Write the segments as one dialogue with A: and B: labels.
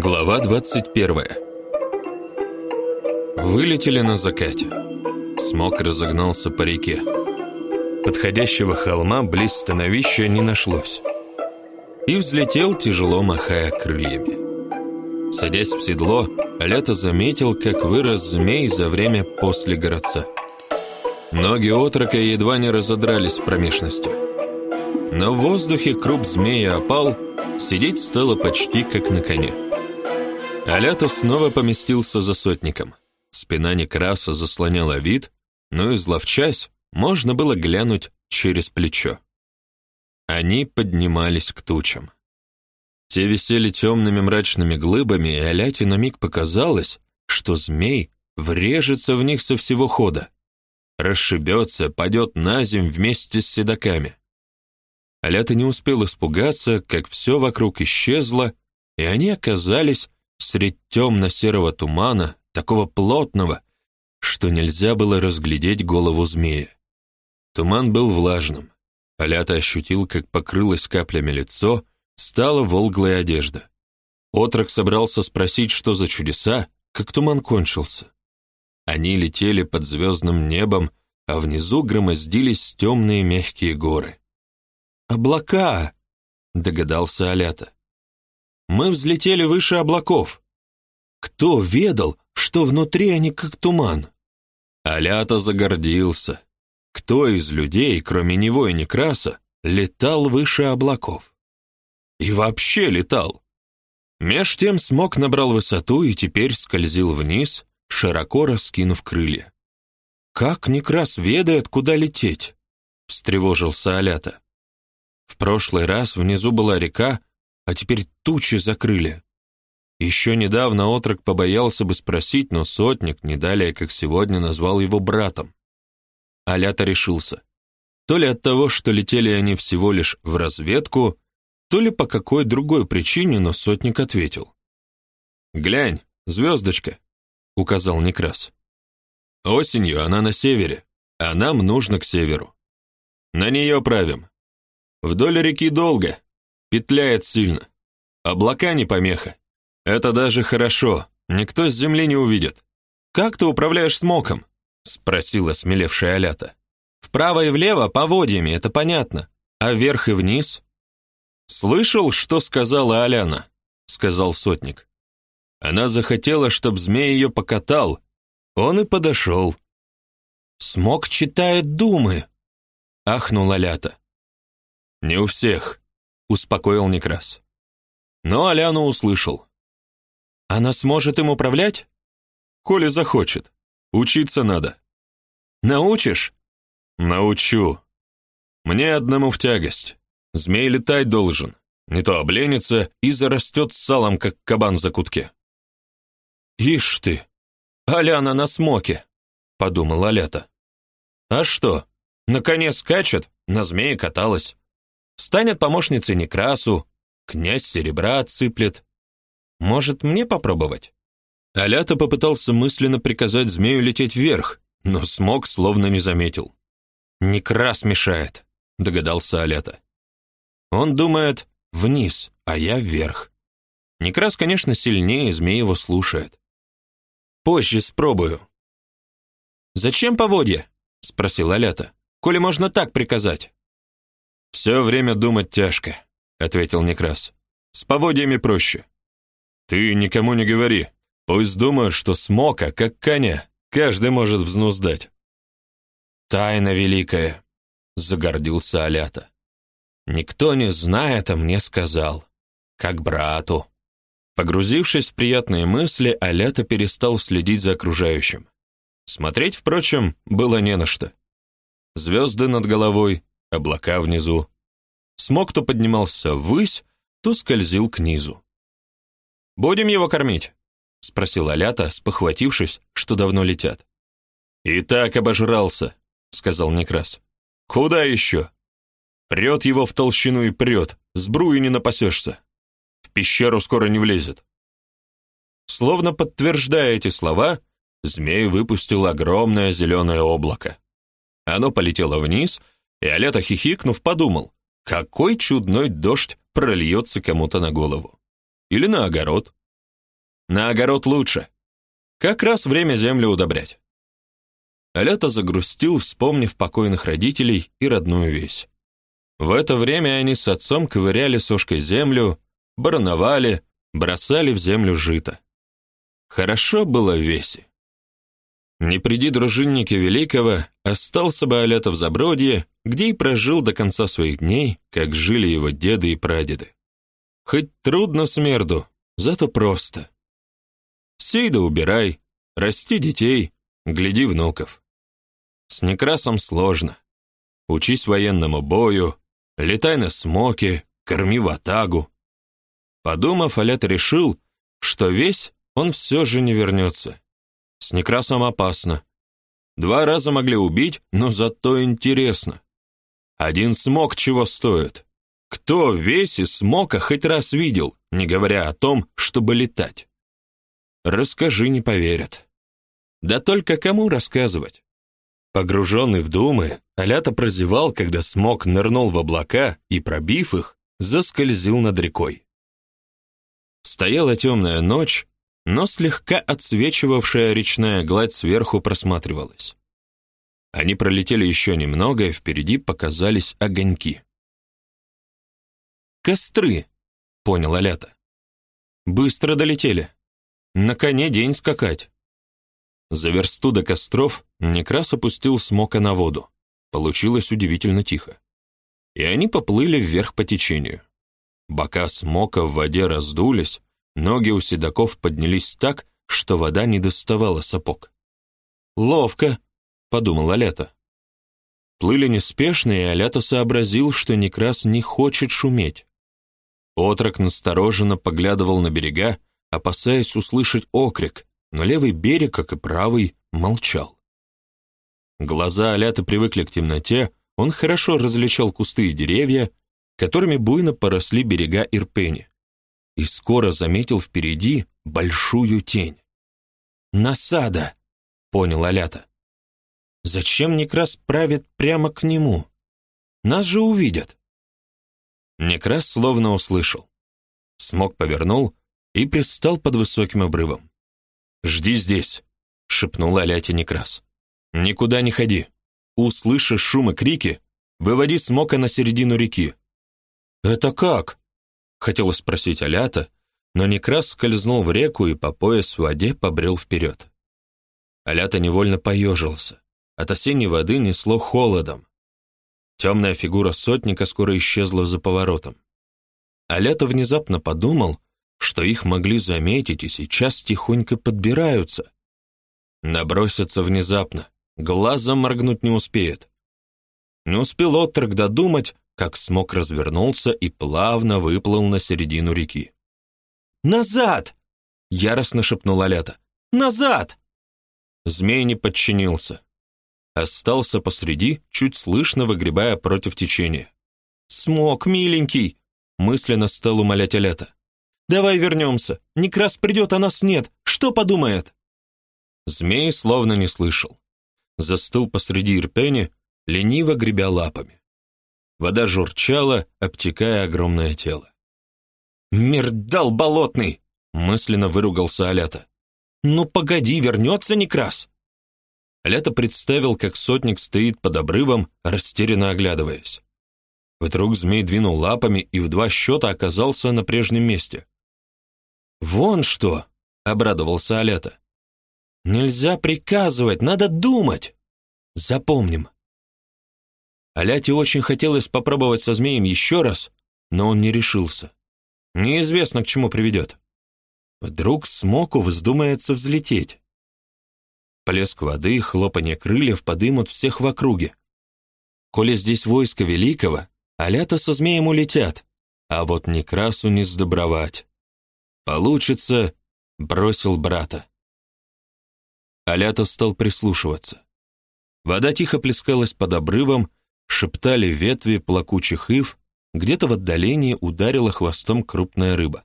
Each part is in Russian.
A: Глава 21. Вылетели на закате. Смог разогнался по реке. Подходящего холма близ становища не нашлось. И взлетел, тяжело махая крыльями. Садясь в седло, Лето заметил, как вырос змей за время после городца. Ноги отрока едва не разодрались в промежности. Но в воздухе круп змея опал, сидеть стало почти как на коне. Алята снова поместился за сотником. Спина Некраса заслоняла вид, но изловчась, можно было глянуть через плечо. Они поднимались к тучам. Те висели темными мрачными глыбами, и Аляте на миг показалось, что змей врежется в них со всего хода. Расшибется, падет на земь вместе с седаками. Алята не успел испугаться, как все вокруг исчезло, и они оказались средь темно-серого тумана, такого плотного, что нельзя было разглядеть голову змея. Туман был влажным. Алята ощутил, как покрылось каплями лицо, стала волглая одежда. Отрок собрался спросить, что за чудеса, как туман кончился. Они летели под звездным небом, а внизу громоздились темные мягкие горы. «Облака!» — догадался Алята. Мы взлетели выше облаков. Кто ведал, что внутри они как туман? Алята загордился. Кто из людей, кроме него и Некраса, летал выше облаков? И вообще летал. Меж тем смог набрал высоту и теперь скользил вниз, широко раскинув крылья. «Как Некрас ведает, куда лететь?» — встревожился Алята. В прошлый раз внизу была река, а теперь тучи закрыли. Еще недавно отрок побоялся бы спросить, но сотник, не далее, как сегодня, назвал его братом. Алята решился. То ли от того, что летели они всего лишь в разведку, то ли по какой другой причине, но сотник ответил. «Глянь, звездочка», — указал Некрас. «Осенью она на севере, а нам нужно к северу. На нее правим. Вдоль реки долго, Петляет сильно. Облака не помеха. Это даже хорошо. Никто с земли не увидит. Как ты управляешь смоком? спросила смелевшая Алята. Вправо и влево поводьями, это понятно. А вверх и вниз? Слышал, что сказала Аляна? сказал сотник. Она захотела, чтобы змей ее покатал. Он и подошел. Смок читает думы, ахнула Алята. Не у всех успокоил Некрас. Но Аляну услышал. Она сможет им управлять? Коли захочет. Учиться надо. Научишь? Научу. Мне одному в тягость. Змей летать должен. Не то обленится и зарастет салом, как кабан в закутке. Ишь ты, Аляна на смоке, подумал Алята. А что, наконец скачет, на змее каталась. Станет помощницей Некрасу, князь серебра отсыплет. Может, мне попробовать? Алята попытался мысленно приказать змею лететь вверх, но смог словно не заметил. Некрас мешает, догадался Алята. Он думает вниз, а я вверх. Некрас, конечно, сильнее, змей его слушает. Позже спробую. Зачем поводья? спросил Алята. Коли можно так приказать. «Все время думать тяжко», — ответил Некрас. «С поводьями проще. Ты никому не говори. Пусть думают, что смока, как коня, каждый может взнуздать». «Тайна великая», — загордился Алята. «Никто не знает, а мне сказал. Как брату». Погрузившись в приятные мысли, Алята перестал следить за окружающим. Смотреть, впрочем, было не на что. Звезды над головой, облака внизу. Смог то поднимался ввысь, то скользил к низу. «Будем его кормить?» — спросил Алята, спохватившись, что давно летят. «И так обожрался», — сказал Некрас. «Куда еще?» Прет его в толщину и прет, сбруи не напасешься. В пещеру скоро не влезет. Словно подтверждая эти слова, змей выпустил огромное зеленое облако. Оно полетело вниз и Алята, хихикнув, подумал, какой чудной дождь прольется кому-то на голову. Или на огород. На огород лучше. Как раз время землю удобрять. Алята загрустил, вспомнив покойных родителей и родную весь. В это время они с отцом ковыряли сошкой землю, барановали, бросали в землю жито. Хорошо было весе. Не приди дружинники Великого, остался бы Алята в Забродье, где и прожил до конца своих дней, как жили его деды и прадеды. Хоть трудно смерду, зато просто. Сей да убирай, расти детей, гляди внуков. С Некрасом сложно. Учись военному бою, летай на смоке, корми ватагу. Подумав, Алят решил, что весь он все же не вернется. С Некрасом опасно. Два раза могли убить, но зато интересно. Один смог чего стоит. Кто весь из смока хоть раз видел, не говоря о том, чтобы летать? Расскажи, не поверят. Да только кому рассказывать? Погруженный в думы, Алята прозевал, когда смог нырнул в облака и, пробив их, заскользил над рекой. Стояла темная ночь, но слегка отсвечивавшая речная гладь сверху просматривалась. Они пролетели еще немного, и впереди показались огоньки. «Костры!» — понял Алята. «Быстро долетели. На коне день скакать». За версту до костров Некрас опустил смока на воду. Получилось удивительно тихо. И они поплыли вверх по течению. Бока смока в воде раздулись, ноги у седаков поднялись так, что вода не доставала сапог. «Ловко!» — подумал Алята. Плыли неспешно, и Алята сообразил, что Некрас не хочет шуметь. Отрок настороженно поглядывал на берега, опасаясь услышать окрик, но левый берег, как и правый, молчал. Глаза Аляты привыкли к темноте, он хорошо различал кусты и деревья, которыми буйно поросли берега Ирпени, и скоро заметил впереди большую тень. «Насада!» — понял Алята. «Зачем Некрас правит прямо к нему? Нас же увидят!» Некрас словно услышал. Смог повернул и пристал под высоким обрывом. «Жди здесь», — шепнул Аляте Некрас. «Никуда не ходи. Услышишь шум и крики, выводи Смока на середину реки». «Это как?» — хотела спросить Алята, но Некрас скользнул в реку и по пояс в воде побрел вперед. Алята невольно поежился. От осенней воды несло холодом. Темная фигура сотника скоро исчезла за поворотом. Алята внезапно подумал, что их могли заметить и сейчас тихонько подбираются. Набросятся внезапно, глазом моргнуть не успеет. Не успел отрок додумать, как смог развернулся и плавно выплыл на середину реки. «Назад!» — яростно шепнула Лята. «Назад!» Змей не подчинился. Остался посреди, чуть слышно выгребая против течения. «Смог, миленький!» — мысленно стал умолять Алята. Давай вернемся. Некрас придет, а нас нет. Что подумает?» Змей словно не слышал. Застыл посреди Ирпени, лениво гребя лапами. Вода журчала, обтекая огромное тело. «Мердал болотный!» — мысленно выругался Алята. «Ну погоди, вернется Некрас!» Алята представил, как сотник стоит под обрывом, растерянно оглядываясь. Вдруг змей двинул лапами и в два счета оказался на прежнем месте. «Вон что!» — обрадовался Алета. «Нельзя приказывать, надо думать! Запомним!» Аляте очень хотелось попробовать со змеем еще раз, но он не решился. Неизвестно, к чему приведет. Вдруг смоку вздумается взлететь. Плеск воды, хлопанье крыльев подымут всех в округе. Коли здесь войско великого, алята со змеем улетят, а вот Некрасу не сдобровать. «Получится», — бросил брата. Алята стал прислушиваться. Вода тихо плескалась под обрывом, шептали ветви плакучих ив, где-то в отдалении ударила хвостом крупная рыба.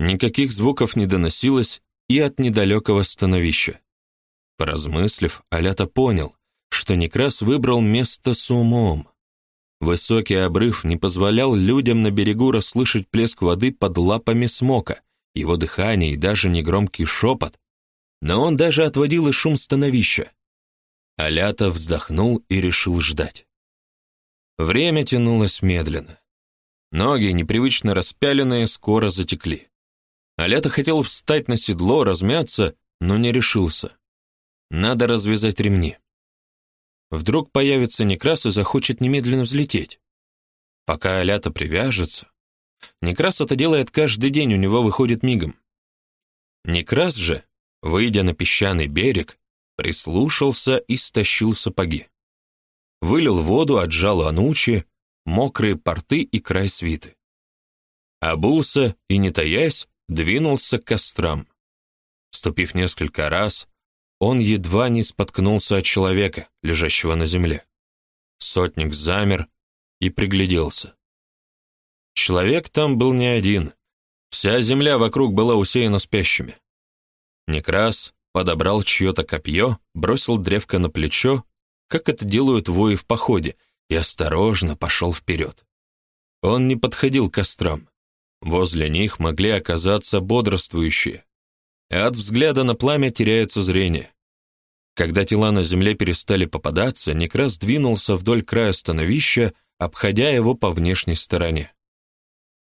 A: Никаких звуков не доносилось и от недалекого становища. Поразмыслив, Алята понял, что Некрас выбрал место с умом. Высокий обрыв не позволял людям на берегу расслышать плеск воды под лапами смока, его дыхание и даже негромкий шепот, но он даже отводил и шум становища. Алята вздохнул и решил ждать. Время тянулось медленно. Ноги, непривычно распяленные, скоро затекли. Алята хотел встать на седло, размяться, но не решился. Надо развязать ремни. Вдруг появится Некрас и захочет немедленно взлететь. Пока Алята привяжется. Некрас это делает каждый день, у него выходит мигом. Некрас же, выйдя на песчаный берег, прислушался и стащил сапоги. Вылил воду, отжал анучи, мокрые порты и край свиты. Обулся и, не таясь, двинулся к кострам. Ступив несколько раз, он едва не споткнулся от человека, лежащего на земле. Сотник замер и пригляделся. Человек там был не один. Вся земля вокруг была усеяна спящими. Некрас подобрал чье-то копье, бросил древко на плечо, как это делают вои в походе, и осторожно пошел вперед. Он не подходил к кострам. Возле них могли оказаться бодрствующие, от взгляда на пламя теряется зрение. Когда тела на земле перестали попадаться, Некрас двинулся вдоль края становища, обходя его по внешней стороне.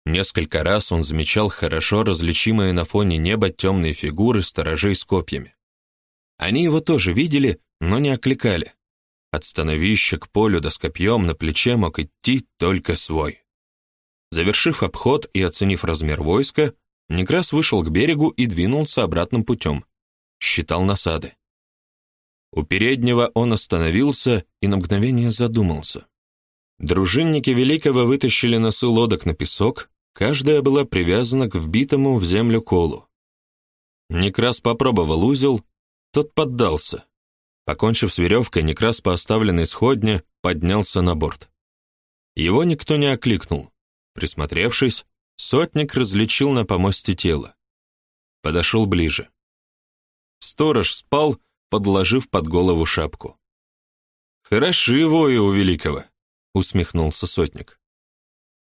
A: Несколько раз он замечал хорошо различимые на фоне неба темные фигуры сторожей с копьями. Они его тоже видели, но не окликали. От становища к полю да с копьем на плече мог идти только свой. Завершив обход и оценив размер войска, Некрас вышел к берегу и двинулся обратным путем. Считал насады. У переднего он остановился и на мгновение задумался. Дружинники Великого вытащили носы лодок на песок, каждая была привязана к вбитому в землю колу. Некрас попробовал узел, тот поддался. Покончив с веревкой, Некрас по оставленной сходне поднялся на борт. Его никто не окликнул. Присмотревшись, Сотник различил на помосте тело. Подошел ближе. Сторож спал, подложив под голову шапку. «Хороши вои у великого», — усмехнулся сотник.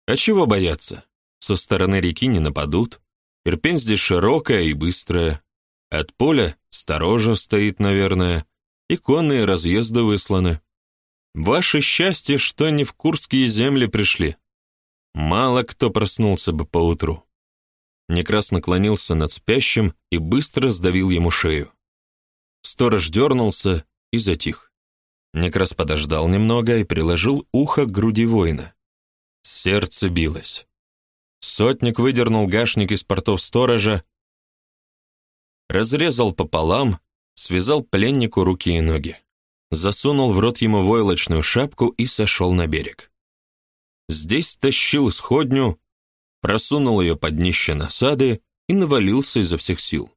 A: «А чего бояться? Со стороны реки не нападут. Ирпень здесь широкая и быстрая. От поля сторожа стоит, наверное, и конные разъезды высланы. Ваше счастье, что не в Курские земли пришли. Мало кто проснулся бы поутру. Некрас наклонился над спящим и быстро сдавил ему шею. Сторож дернулся и затих. Некрас подождал немного и приложил ухо к груди воина. Сердце билось. Сотник выдернул гашник из портов сторожа, разрезал пополам, связал пленнику руки и ноги, засунул в рот ему войлочную шапку и сошел на берег. Здесь тащил сходню, просунул ее под днище насады и навалился изо всех сил.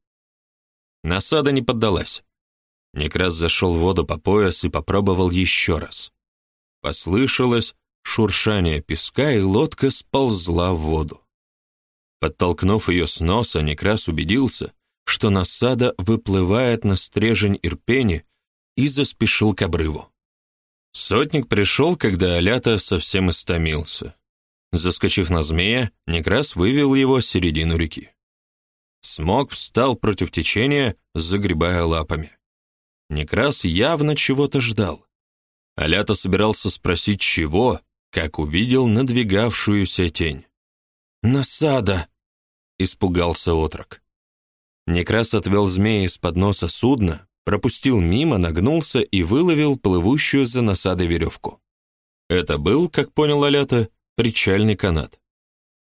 A: Насада не поддалась. Некрас зашел в воду по пояс и попробовал еще раз. Послышалось шуршание песка, и лодка сползла в воду. Подтолкнув ее с носа, Некрас убедился, что насада выплывает на стрежень Ирпени и заспешил к обрыву. Сотник пришел, когда Алята совсем истомился. Заскочив на змея, Некрас вывел его с середину реки. Смог встал против течения, загребая лапами. Некрас явно чего-то ждал. Алята собирался спросить, чего, как увидел надвигавшуюся тень. «Насада!» — испугался отрок. Некрас отвел змея из-под носа судна, пропустил мимо, нагнулся и выловил плывущую за насадой веревку. Это был, как понял Алята, причальный канат.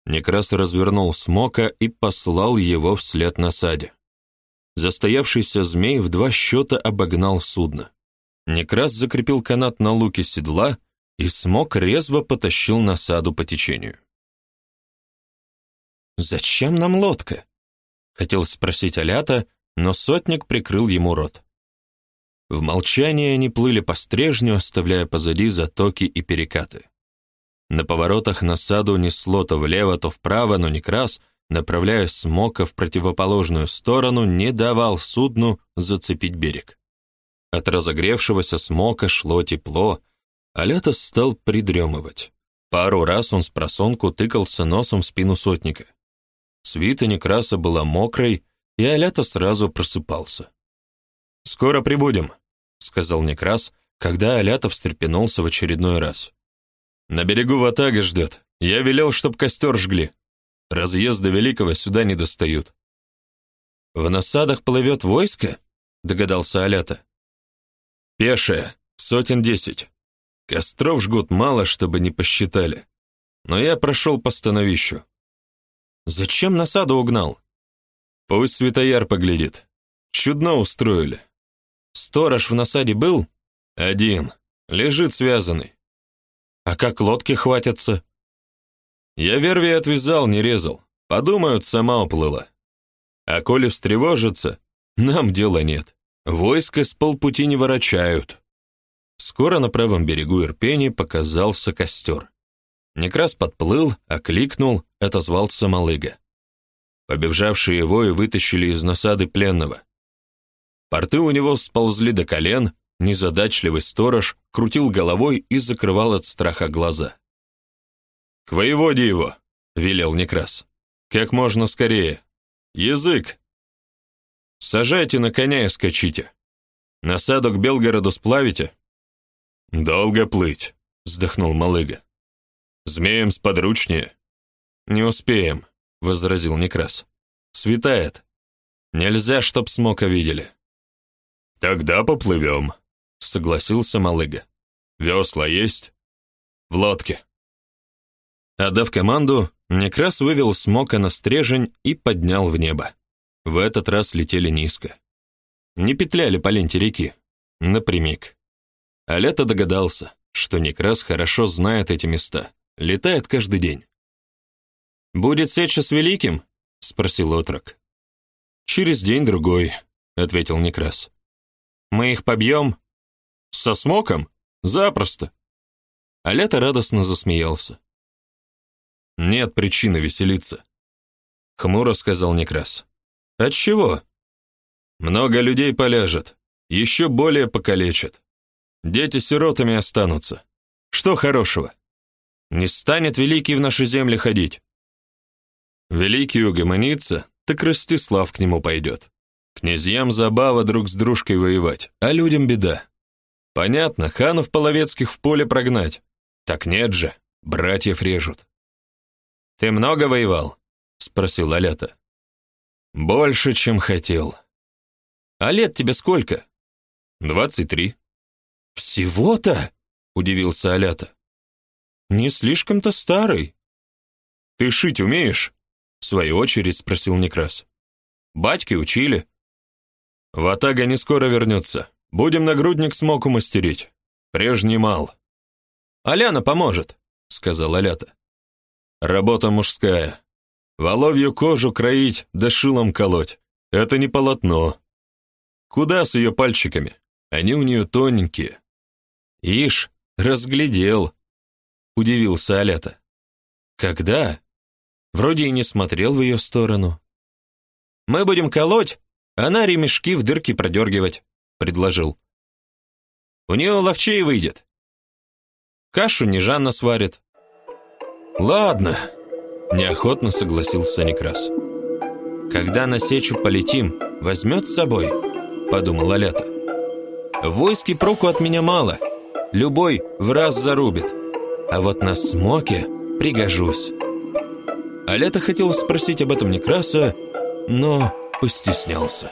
A: Некрас развернул смока и послал его вслед насаде. Застоявшийся змей в два счета обогнал судно. Некрас закрепил канат на луке седла, и смок резво потащил насаду по течению. «Зачем нам лодка?» — хотел спросить Алята, но сотник прикрыл ему рот. В молчании они плыли по стрежню, оставляя позади затоки и перекаты. На поворотах на саду несло то влево, то вправо, но Некрас, направляя смока в противоположную сторону, не давал судну зацепить берег. От разогревшегося смока шло тепло, а лето стал придремывать. Пару раз он с просонку тыкался носом в спину сотника. Свита Некраса была мокрой, и Алята сразу просыпался. «Скоро прибудем», — сказал Некрас, когда Алята встрепенулся в очередной раз. «На берегу Ватага ждет. Я велел, чтоб костер жгли. Разъезда Великого сюда не достают». «В насадах плывет войско?» — догадался Алята. «Пешее, сотен десять. Костров жгут мало, чтобы не посчитали. Но я прошел по становищу». «Зачем насаду угнал?» «Пусть Светояр поглядит. Чудно устроили». «Сторож в насаде был?» «Один. Лежит связанный». «А как лодки хватятся?» «Я верви отвязал, не резал. Подумают, сама уплыла. А коли встревожится, нам дела нет. Войско с полпути не ворочают. Скоро на правом берегу Ирпени показался костер. Некрас подплыл, окликнул, отозвался Малыга. Побежавшие его и вытащили из насады пленного. Порты у него сползли до колен, незадачливый сторож крутил головой и закрывал от страха глаза. «К воеводе его!» — велел Некрас. «Как можно скорее!» Язык! Сажайте на коня и скачите. Насаду к Белгороду сплавите? Долго плыть, вздохнул Малыга. Змеем сподручнее. Не успеем, возразил Некрас. Светает. Нельзя, чтоб смока видели. Тогда поплывем, согласился Малыга. Весла есть? В лодке. Отдав команду, Некрас вывел смока на стрежень и поднял в небо. В этот раз летели низко. Не петляли по ленте реки, напрямик. А лето догадался, что Некрас хорошо знает эти места, летает каждый день. «Будет сеча с Великим?» — спросил отрок. «Через день-другой», — ответил Некрас. «Мы их побьем?» «Со смоком? Запросто!» А лето радостно засмеялся. Нет причины веселиться, хмуро сказал Некрас. От чего? Много людей поляжет, еще более покалечат. Дети сиротами останутся. Что хорошего? Не станет великий в наши земли ходить. Великий угомонится, так Ростислав к нему пойдет. Князьям забава друг с дружкой воевать, а людям беда. Понятно, ханов половецких в поле прогнать. Так нет же, братьев режут. «Ты много воевал?» — спросил Алята. «Больше, чем хотел». «А лет тебе сколько?» «Двадцать три». «Всего-то?» — удивился Алята. «Не слишком-то старый». «Ты шить умеешь?» — в свою очередь спросил Некрас. «Батьки учили». «Ватага не скоро вернется. Будем нагрудник смоку мастерить. Прежний мал». «Аляна поможет», — сказал Алята. Работа мужская. Воловью кожу кроить да шилом колоть. Это не полотно. Куда с ее пальчиками? Они у нее тоненькие. Ишь, разглядел. Удивился Алята. Когда? Вроде и не смотрел в ее сторону. Мы будем колоть, она ремешки в дырки продергивать, предложил. У нее ловчей выйдет. Кашу не Жанна сварит, «Ладно», — неохотно согласился Некрас. «Когда на сечу полетим, возьмет с собой?» — подумал Алята. «В войске проку от меня мало, любой в раз зарубит, а вот на смоке пригожусь». Алята хотел спросить об этом Некраса, но постеснялся.